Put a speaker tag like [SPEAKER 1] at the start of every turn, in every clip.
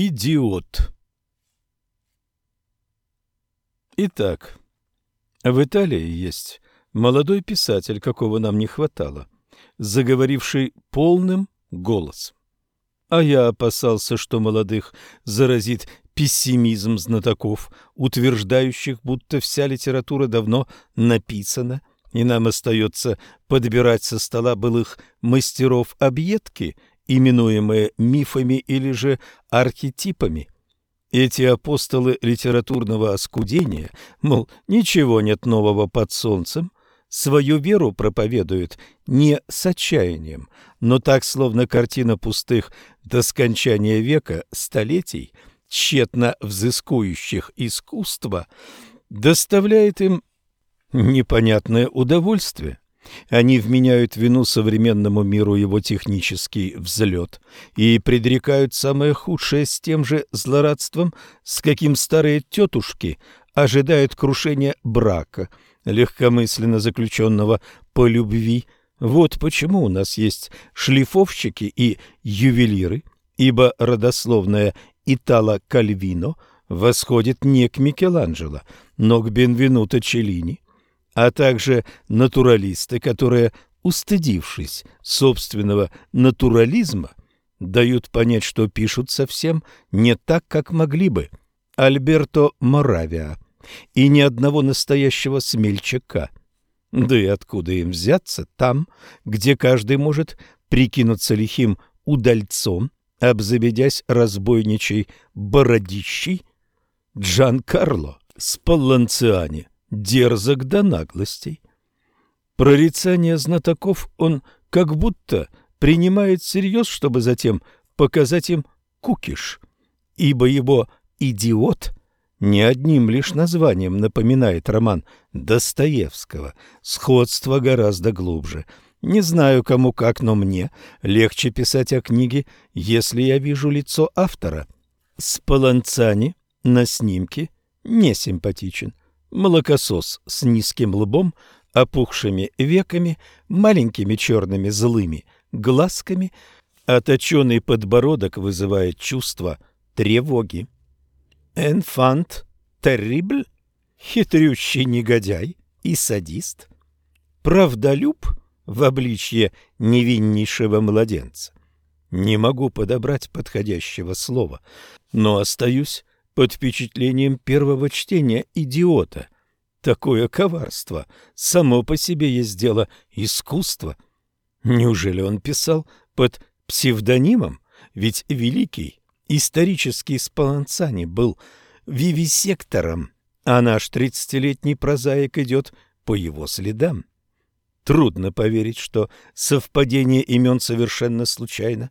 [SPEAKER 1] Идиот. Итак, в Италии есть молодой писатель, какого нам не хватало, заговоривший полным голосом. А я опасался, что молодых заразит пессимизм знатоков, утверждающих, будто вся литература давно написана, и нам остается подбирать со стола былых мастеров объедки именуемые мифами или же архетипами. Эти апостолы литературного оскудения, мол, ничего нет нового под солнцем, свою веру проповедуют не с отчаянием, но так, словно картина пустых до скончания века, столетий, тщетно взыскующих искусство, доставляет им непонятное удовольствие. Они вменяют вину современному миру его технический взлет и предрекают самое худшее с тем же злорадством, с каким старые тетушки ожидают крушения брака, легкомысленно заключенного по любви. Вот почему у нас есть шлифовщики и ювелиры, ибо родословная Итало Кальвино восходит не к Микеланджело, но к Бенвенуто Челлини – а также натуралисты, которые, устыдившись собственного натурализма, дают понять, что пишут совсем не так, как могли бы. Альберто Моравиа и ни одного настоящего смельчака. Да и откуда им взяться там, где каждый может прикинуться лихим удальцом, обзаведясь разбойничей бородищей? Джан Карло Спалланциани дерзок до наглостей. Прорицание знатоков он как будто принимает всерьез, чтобы затем показать им кукиш, ибо его «идиот» не одним лишь названием напоминает роман Достоевского, сходство гораздо глубже. Не знаю, кому как, но мне легче писать о книге, если я вижу лицо автора. Спаланцани на снимке не симпатичен молокосос с низким лбом, опухшими веками, маленькими черными злыми глазками, точеный подбородок вызывает чувство тревоги. Энфант террибль, хитрющий негодяй и садист, правдолюб в обличье невиннейшего младенца. Не могу подобрать подходящего слова, но остаюсь под впечатлением первого чтения «Идиота». Такое коварство само по себе есть дело искусства. Неужели он писал под псевдонимом? Ведь великий исторический Спаланцани был вивисектором, а наш тридцатилетний прозаик идет по его следам. Трудно поверить, что совпадение имен совершенно случайно.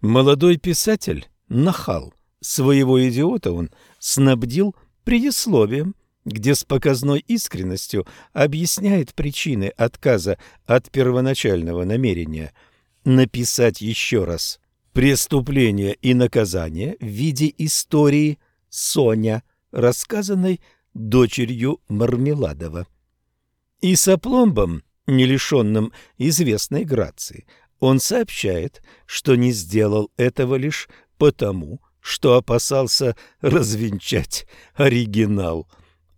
[SPEAKER 1] Молодой писатель – нахал – Своего идиота он снабдил предисловием, где с показной искренностью объясняет причины отказа от первоначального намерения написать еще раз «Преступление и наказание» в виде истории «Соня», рассказанной дочерью Мармеладова. И с опломбом, не лишенным известной грации, он сообщает, что не сделал этого лишь потому, что опасался развенчать оригинал.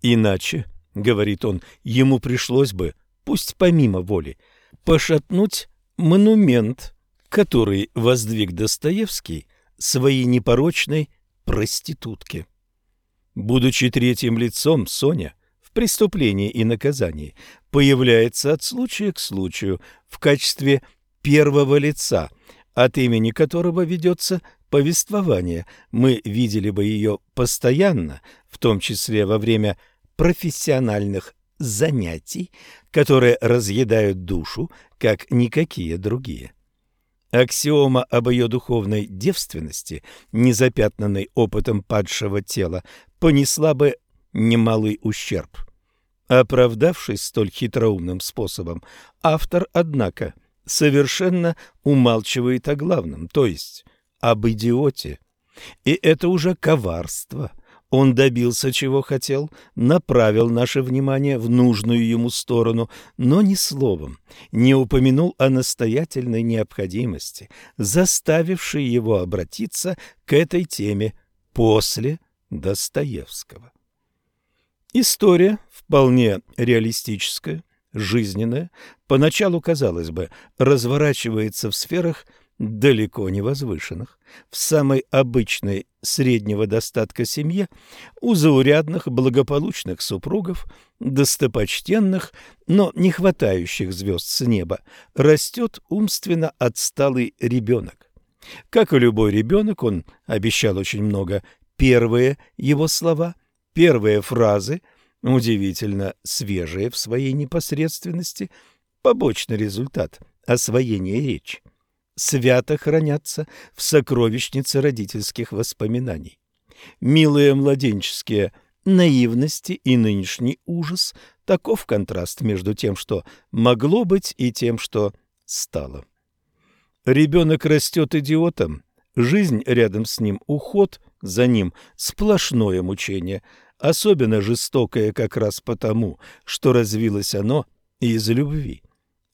[SPEAKER 1] Иначе, говорит он, ему пришлось бы, пусть помимо воли, пошатнуть монумент, который воздвиг Достоевский своей непорочной проститутке. Будучи третьим лицом, Соня в преступлении и наказании появляется от случая к случаю в качестве первого лица, от имени которого ведется повествования, мы видели бы ее постоянно, в том числе во время профессиональных занятий, которые разъедают душу, как никакие другие. Аксиома об ее духовной девственности, не запятнанной опытом падшего тела, понесла бы немалый ущерб. Оправдавшись столь хитроумным способом, автор, однако, совершенно умалчивает о главном, то есть об идиоте. И это уже коварство. Он добился, чего хотел, направил наше внимание в нужную ему сторону, но ни словом не упомянул о настоятельной необходимости, заставившей его обратиться к этой теме после Достоевского. История вполне реалистическая, жизненная, поначалу, казалось бы, разворачивается в сферах далеко не возвышенных, в самой обычной среднего достатка семье, у заурядных благополучных супругов, достопочтенных, но не хватающих звезд с неба, растет умственно отсталый ребенок. Как и любой ребенок, он обещал очень много. Первые его слова, первые фразы, удивительно свежие в своей непосредственности, побочный результат освоения речи свято хранятся в сокровищнице родительских воспоминаний. Милые младенческие наивности и нынешний ужас – таков контраст между тем, что могло быть, и тем, что стало. Ребенок растет идиотом, жизнь рядом с ним, уход за ним – сплошное мучение, особенно жестокое как раз потому, что развилось оно из любви.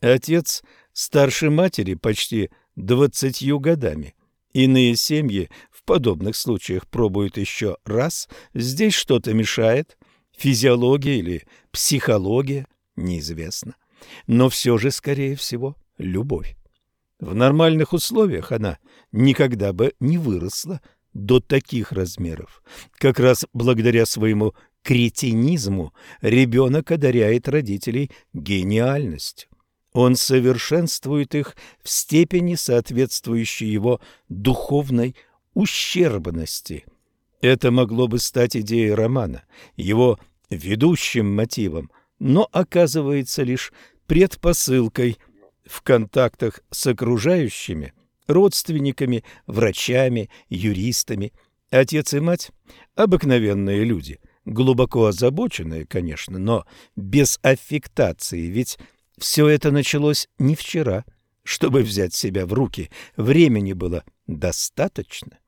[SPEAKER 1] Отец старше матери почти двадцатью годами. Иные семьи в подобных случаях пробуют еще раз. Здесь что-то мешает. Физиология или психология – неизвестно. Но все же, скорее всего, любовь. В нормальных условиях она никогда бы не выросла до таких размеров. Как раз благодаря своему кретинизму ребенок одаряет родителей гениальностью. Он совершенствует их в степени, соответствующей его духовной ущербности. Это могло бы стать идеей романа, его ведущим мотивом, но оказывается лишь предпосылкой в контактах с окружающими, родственниками, врачами, юристами. Отец и мать – обыкновенные люди, глубоко озабоченные, конечно, но без аффектации, ведь все это началось не вчера. Чтобы взять себя в руки, времени было достаточно.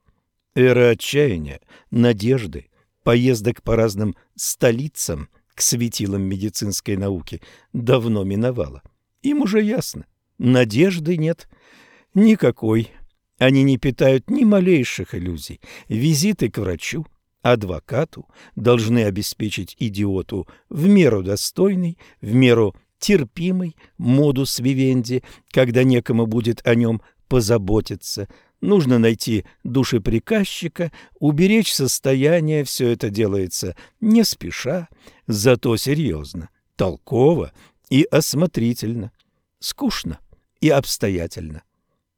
[SPEAKER 1] Эра отчаяния, надежды, поездок по разным столицам к светилам медицинской науки давно миновала. Им уже ясно, надежды нет никакой. Они не питают ни малейших иллюзий. Визиты к врачу, адвокату должны обеспечить идиоту в меру достойный, в меру терпимый модус вивенди, когда некому будет о нем позаботиться. Нужно найти душеприказчика, уберечь состояние, все это делается не спеша, зато серьезно, толково и осмотрительно, скучно и обстоятельно.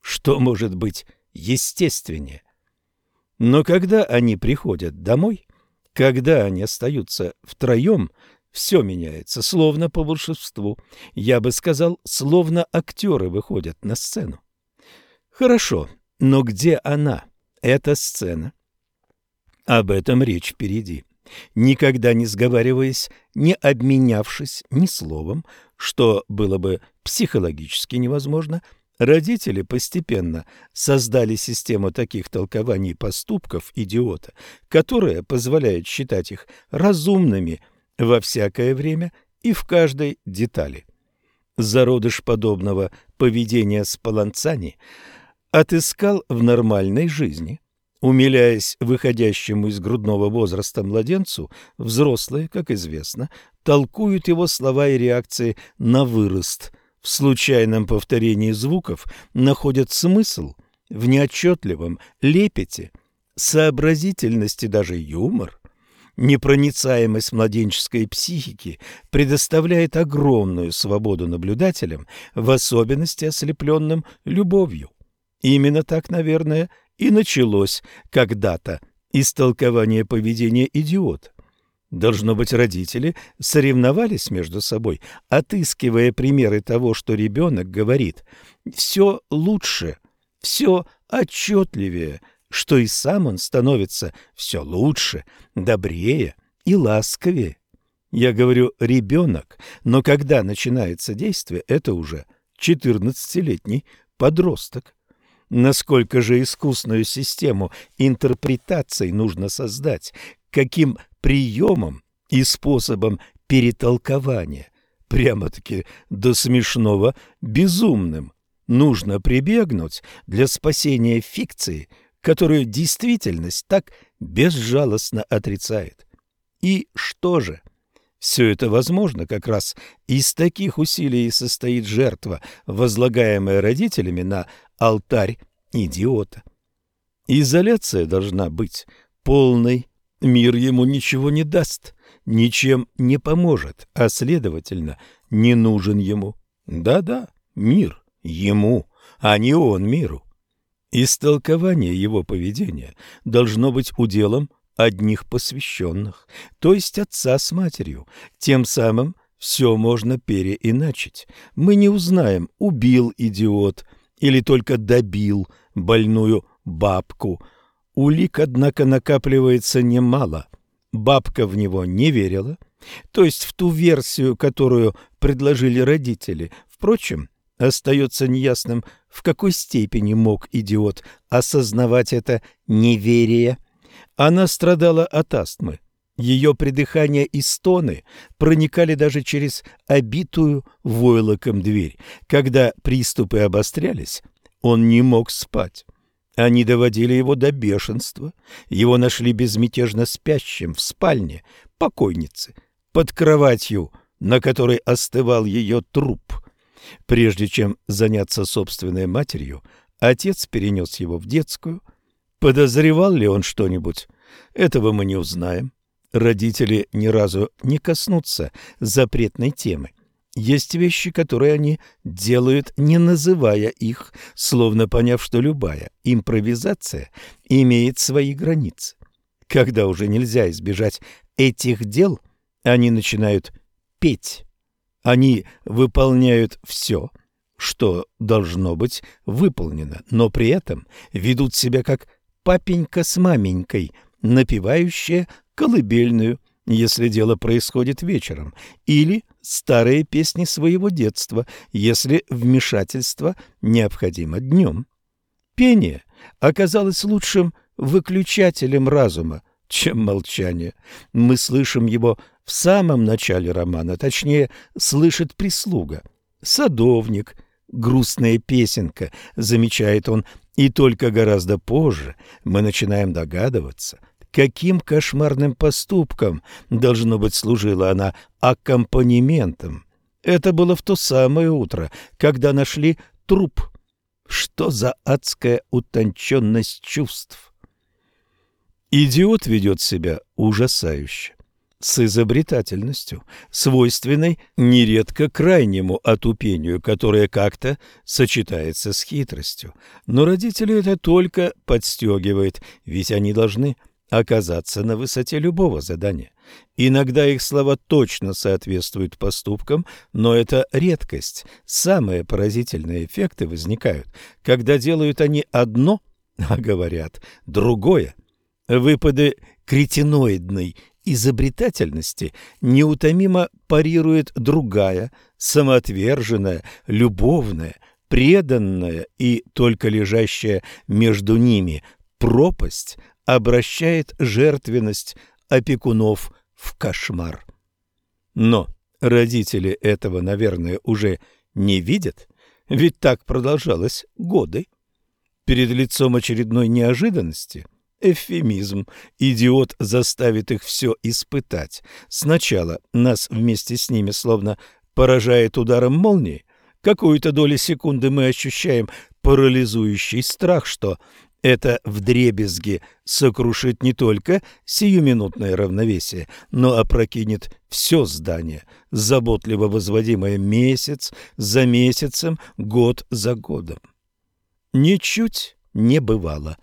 [SPEAKER 1] Что может быть естественнее? Но когда они приходят домой, когда они остаются втроем – все меняется, словно по волшебству. Я бы сказал, словно актеры выходят на сцену. Хорошо, но где она, эта сцена? Об этом речь впереди. Никогда не сговариваясь, не обменявшись ни словом, что было бы психологически невозможно, родители постепенно создали систему таких толкований поступков идиота, которая позволяет считать их разумными – во всякое время и в каждой детали. Зародыш подобного поведения Спаланцани отыскал в нормальной жизни. Умиляясь выходящему из грудного возраста младенцу, взрослые, как известно, толкуют его слова и реакции на вырост. В случайном повторении звуков находят смысл в неотчетливом лепете, сообразительности даже юмор – Непроницаемость младенческой психики предоставляет огромную свободу наблюдателям, в особенности ослепленным любовью. Именно так, наверное, и началось когда-то истолкование поведения идиота. Должно быть, родители соревновались между собой, отыскивая примеры того, что ребенок говорит «все лучше», «все отчетливее», что и сам он становится все лучше, добрее и ласковее. Я говорю «ребенок», но когда начинается действие, это уже 14-летний подросток. Насколько же искусную систему интерпретаций нужно создать, каким приемом и способом перетолкования, прямо-таки до смешного безумным, нужно прибегнуть для спасения фикции – которую действительность так безжалостно отрицает. И что же? Все это возможно как раз из таких усилий состоит жертва, возлагаемая родителями на алтарь идиота. Изоляция должна быть полной, мир ему ничего не даст, ничем не поможет, а, следовательно, не нужен ему. Да-да, мир ему, а не он миру. Истолкование его поведения должно быть уделом одних посвященных, то есть отца с матерью. Тем самым все можно переиначить. Мы не узнаем, убил идиот или только добил больную бабку. Улик, однако, накапливается немало. Бабка в него не верила, то есть в ту версию, которую предложили родители. Впрочем, остается неясным, в какой степени мог идиот осознавать это неверие. Она страдала от астмы. Ее придыхание и стоны проникали даже через обитую войлоком дверь. Когда приступы обострялись, он не мог спать. Они доводили его до бешенства. Его нашли безмятежно спящим в спальне покойницы, под кроватью, на которой остывал ее труп. Прежде чем заняться собственной матерью, отец перенес его в детскую. Подозревал ли он что-нибудь? Этого мы не узнаем. Родители ни разу не коснутся запретной темы. Есть вещи, которые они делают, не называя их, словно поняв, что любая импровизация имеет свои границы. Когда уже нельзя избежать этих дел, они начинают петь. Они выполняют все, что должно быть выполнено, но при этом ведут себя как папенька с маменькой, напевающая колыбельную, если дело происходит вечером, или старые песни своего детства, если вмешательство необходимо днем. Пение оказалось лучшим выключателем разума, чем молчание. Мы слышим его в самом начале романа, точнее, слышит прислуга. Садовник, грустная песенка, замечает он, и только гораздо позже мы начинаем догадываться, каким кошмарным поступком, должно быть, служила она аккомпанементом. Это было в то самое утро, когда нашли труп. Что за адская утонченность чувств! Идиот ведет себя ужасающе с изобретательностью, свойственной нередко крайнему отупению, которое как-то сочетается с хитростью. Но родители это только подстегивает, ведь они должны оказаться на высоте любого задания. Иногда их слова точно соответствуют поступкам, но это редкость. Самые поразительные эффекты возникают, когда делают они одно, а говорят другое. Выпады кретиноидной изобретательности неутомимо парирует другая, самоотверженная, любовная, преданная и только лежащая между ними пропасть обращает жертвенность опекунов в кошмар. Но родители этого, наверное, уже не видят, ведь так продолжалось годы. Перед лицом очередной неожиданности – эвфемизм. Идиот заставит их все испытать. Сначала нас вместе с ними словно поражает ударом молнии. Какую-то долю секунды мы ощущаем парализующий страх, что это вдребезги сокрушит не только сиюминутное равновесие, но опрокинет все здание, заботливо возводимое месяц за месяцем, год за годом. Ничуть не бывало.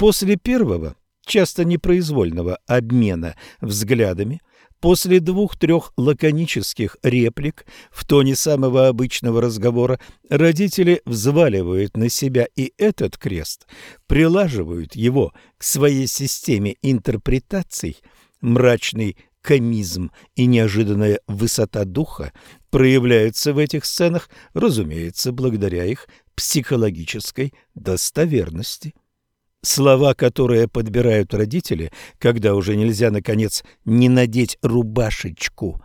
[SPEAKER 1] После первого, часто непроизвольного обмена взглядами, после двух-трех лаконических реплик в тоне самого обычного разговора родители взваливают на себя и этот крест, прилаживают его к своей системе интерпретаций, мрачный комизм и неожиданная высота духа проявляются в этих сценах, разумеется, благодаря их психологической достоверности. Слова, которые подбирают родители, когда уже нельзя, наконец, не надеть рубашечку.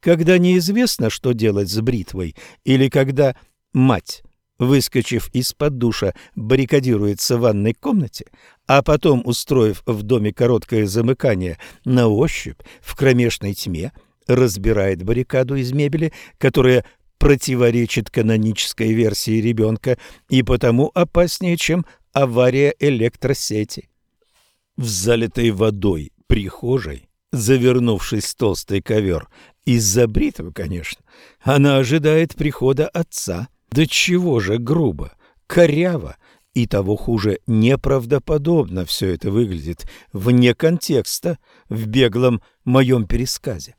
[SPEAKER 1] Когда неизвестно, что делать с бритвой, или когда мать выскочив из-под душа, баррикадируется в ванной комнате, а потом, устроив в доме короткое замыкание на ощупь в кромешной тьме, разбирает баррикаду из мебели, которая противоречит канонической версии ребенка и потому опаснее, чем авария электросети. В залитой водой прихожей, завернувшись в толстый ковер, из-за бритвы, конечно, она ожидает прихода отца. Да чего же грубо, коряво и того хуже неправдоподобно все это выглядит вне контекста в беглом моем пересказе.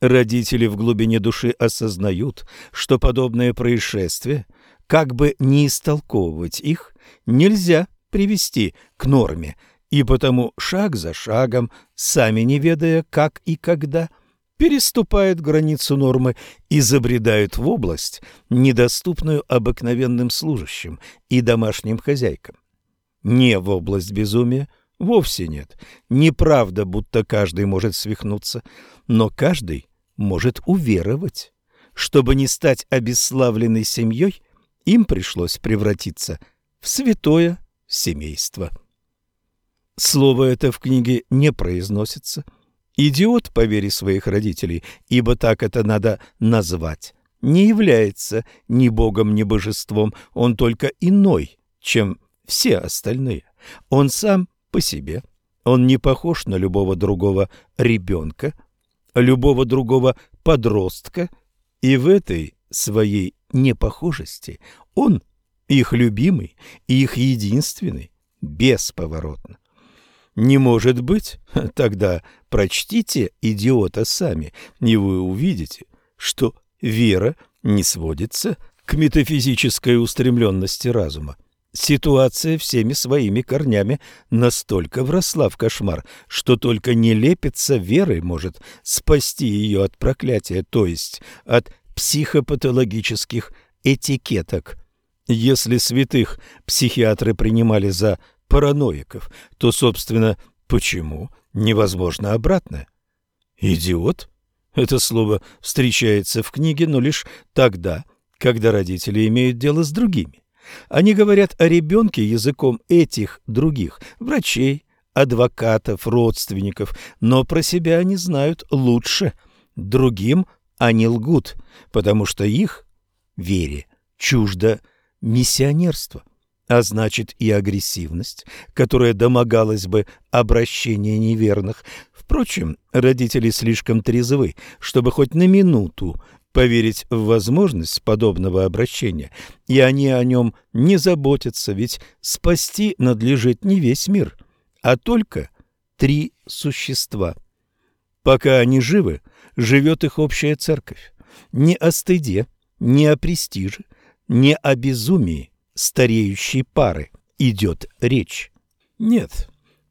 [SPEAKER 1] Родители в глубине души осознают, что подобное происшествие, как бы не истолковывать их, нельзя привести к норме, и потому шаг за шагом, сами не ведая, как и когда, переступают границу нормы и забредают в область, недоступную обыкновенным служащим и домашним хозяйкам. Не в область безумия, вовсе нет. Неправда, будто каждый может свихнуться – но каждый может уверовать. Чтобы не стать обесславленной семьей, им пришлось превратиться в святое семейство. Слово это в книге не произносится. Идиот, по вере своих родителей, ибо так это надо назвать, не является ни богом, ни божеством, он только иной, чем все остальные. Он сам по себе. Он не похож на любого другого ребенка, любого другого подростка, и в этой своей непохожести он их любимый и их единственный, бесповоротно. Не может быть, тогда прочтите «Идиота» сами, и вы увидите, что вера не сводится к метафизической устремленности разума. Ситуация всеми своими корнями настолько вросла в кошмар, что только не лепится веры может спасти ее от проклятия, то есть от психопатологических этикеток. Если святых психиатры принимали за параноиков, то, собственно, почему невозможно обратное? «Идиот» — это слово встречается в книге, но лишь тогда, когда родители имеют дело с другими. Они говорят о ребенке языком этих других врачей, адвокатов, родственников, но про себя они знают лучше. Другим они лгут, потому что их вере чуждо миссионерство, а значит и агрессивность, которая домогалась бы обращения неверных. Впрочем, родители слишком трезвы, чтобы хоть на минуту поверить в возможность подобного обращения, и они о нем не заботятся, ведь спасти надлежит не весь мир, а только три существа. Пока они живы, живет их общая церковь. Не о стыде, не о престиже, не о безумии стареющей пары идет речь. Нет,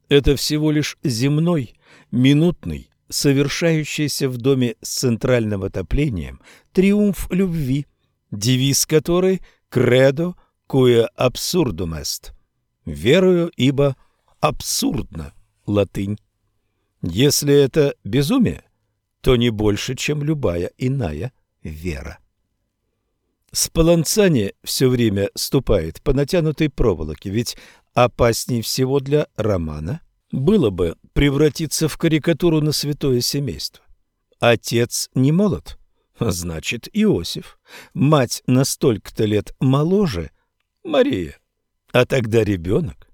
[SPEAKER 1] это всего лишь земной, минутный, совершающийся в доме с центральным отоплением триумф любви, девиз которой «Кредо куя абсурдум est» – «Верую, ибо абсурдно» – латынь. Если это безумие, то не больше, чем любая иная вера. Спаланцани все время ступает по натянутой проволоке, ведь опасней всего для романа было бы превратиться в карикатуру на святое семейство. Отец не молод, значит Иосиф. Мать на столько-то лет моложе Мария, а тогда ребенок.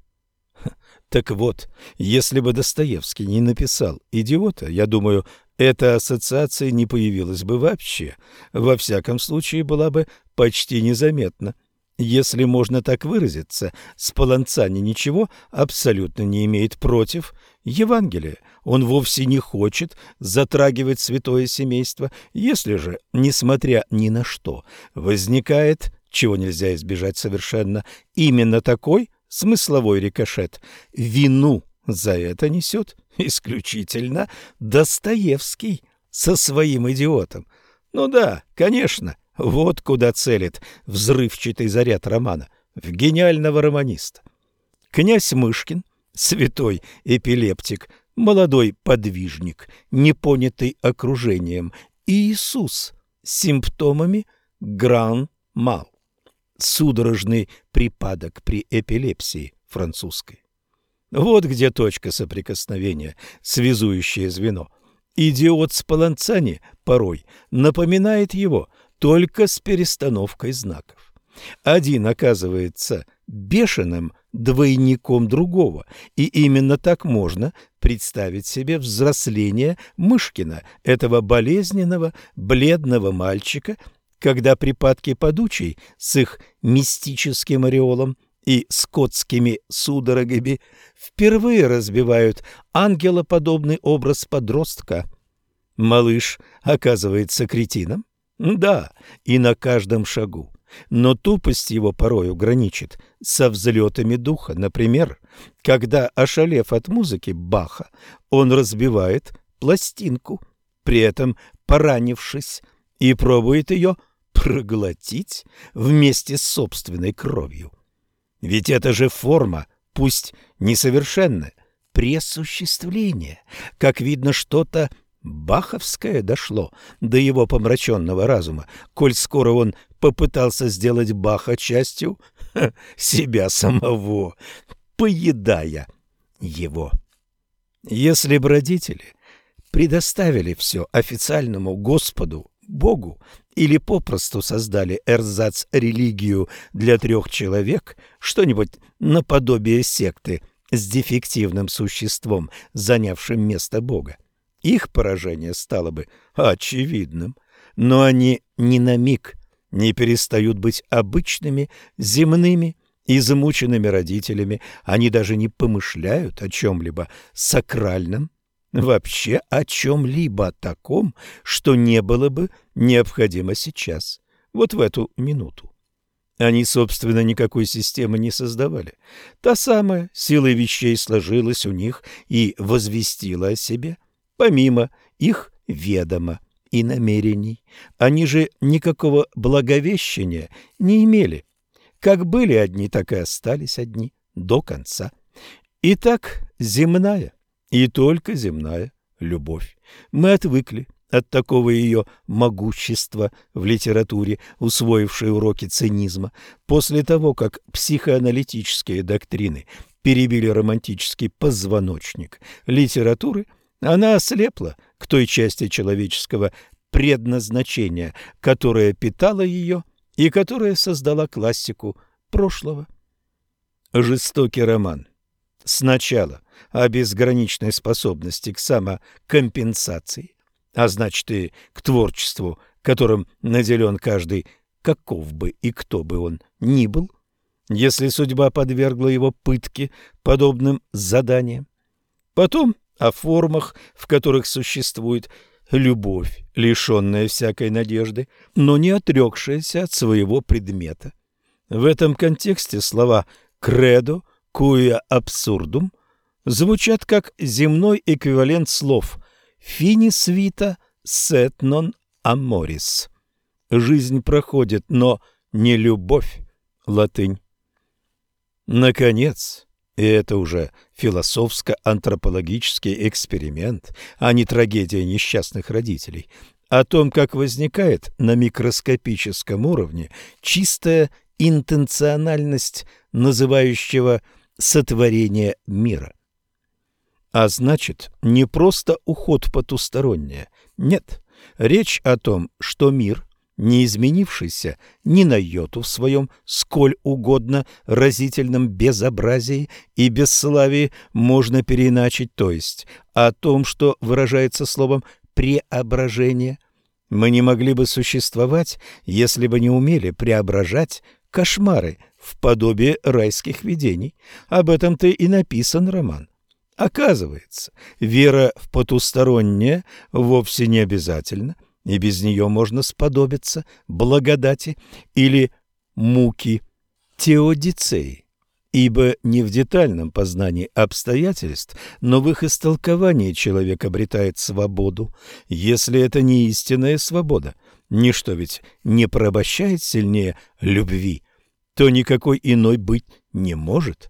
[SPEAKER 1] Так вот, если бы Достоевский не написал «Идиота», я думаю, эта ассоциация не появилась бы вообще. Во всяком случае, была бы почти незаметна. Если можно так выразиться, Спаланцани ничего абсолютно не имеет против Евангелия. Он вовсе не хочет затрагивать святое семейство. Если же, несмотря ни на что, возникает, чего нельзя избежать совершенно, именно такой смысловой рикошет, вину за это несет исключительно Достоевский со своим идиотом. Ну да, конечно, вот куда целит взрывчатый заряд романа, в гениального романиста. Князь Мышкин, святой эпилептик, молодой подвижник, непонятый окружением, и Иисус с симптомами гран-мал. судорожный припадок при эпилепсии французской. Вот где точка соприкосновения, связующее звено. Идиот с Паланцани порой напоминает его только с перестановкой знаков. Один оказывается бешеным двойником другого, и именно так можно представить себе взросление Мышкина, этого болезненного, бледного мальчика, когда припадки подучей с их мистическим ореолом и скотскими судорогами впервые разбивают ангелоподобный образ подростка. Малыш оказывается кретином? Да, и на каждом шагу. Но тупость его порою граничит со взлетами духа. Например, когда, ошалев от музыки Баха, он разбивает пластинку, при этом поранившись, и пробует ее проглотить вместе с собственной кровью. Ведь это же форма, пусть несовершенная, пресуществления. Как видно, что-то баховское дошло до его помраченного разума, коль скоро он попытался сделать Баха частью ха, себя самого, поедая его. Если бы родители предоставили все официальному Господу, Богу, или попросту создали эрзац-религию для трех человек, что-нибудь наподобие секты с дефективным существом, занявшим место Бога. Их поражение стало бы очевидным, но они ни на миг не перестают быть обычными, земными и замученными родителями, они даже не помышляют о чем-либо сакральном, вообще о чем-либо таком, что не было бы необходимо сейчас, вот в эту минуту. Они, собственно, никакой системы не создавали. Та самая сила вещей сложилась у них и возвестила о себе, помимо их ведома и намерений. Они же никакого благовещения не имели. Как были одни, так и остались одни до конца. Итак, земная и только земная любовь. Мы отвыкли от такого ее могущества в литературе, усвоившей уроки цинизма, после того, как психоаналитические доктрины перебили романтический позвоночник литературы, она ослепла к той части человеческого предназначения, которая питала ее и которая создала классику прошлого. Жестокий роман. Сначала о безграничной способности к самокомпенсации, а значит и к творчеству, которым наделен каждый, каков бы и кто бы он ни был, если судьба подвергла его пытке подобным заданиям. Потом о формах, в которых существует любовь, лишенная всякой надежды, но не отрекшаяся от своего предмета. В этом контексте слова «кредо», «куя абсурдум» звучат как земной эквивалент слов «finis vita set non amoris». Жизнь проходит, но не любовь, латынь. Наконец, и это уже философско-антропологический эксперимент, а не трагедия несчастных родителей, о том, как возникает на микроскопическом уровне чистая интенциональность называющего сотворение мира. А значит, не просто уход потустороннее. Нет, речь о том, что мир не изменившийся ни на йоту в своем сколь угодно разительном безобразии и бесславии можно переиначить, то есть о том, что выражается словом «преображение». Мы не могли бы существовать, если бы не умели преображать кошмары в подобие райских видений. Об этом-то и написан роман. Оказывается, вера в потустороннее вовсе не обязательно – и без нее можно сподобиться благодати или муки теодицеи, ибо не в детальном познании обстоятельств, но в их истолковании человек обретает свободу, если это не истинная свобода. Ничто ведь не порабощает сильнее любви, то никакой иной быть не может.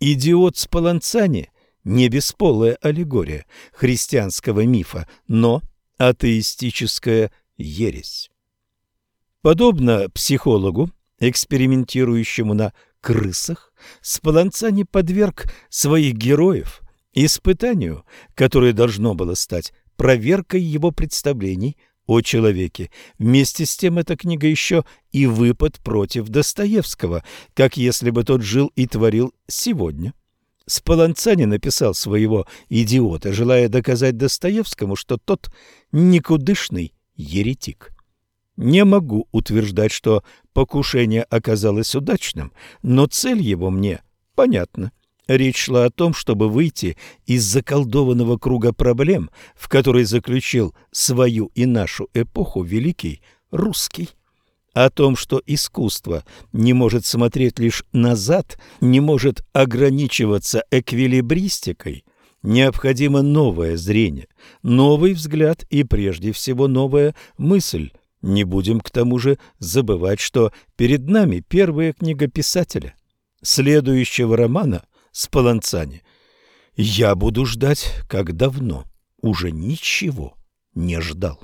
[SPEAKER 1] Идиот с Паланцани – не бесполая аллегория христианского мифа, но – атеистическая ересь. Подобно психологу, экспериментирующему на крысах, Спаланцани подверг своих героев испытанию, которое должно было стать проверкой его представлений о человеке. Вместе с тем эта книга еще и выпад против Достоевского, как если бы тот жил и творил сегодня. Спаланцани написал своего «идиота», желая доказать Достоевскому, что тот никудышный еретик. Не могу утверждать, что покушение оказалось удачным, но цель его мне понятна. Речь шла о том, чтобы выйти из заколдованного круга проблем, в который заключил свою и нашу эпоху великий русский. О том, что искусство не может смотреть лишь назад, не может ограничиваться эквилибристикой, необходимо новое зрение, новый взгляд и прежде всего новая мысль. Не будем к тому же забывать, что перед нами первая книга писателя. Следующего романа – Спаланцани. Я буду ждать, как давно уже ничего не ждал.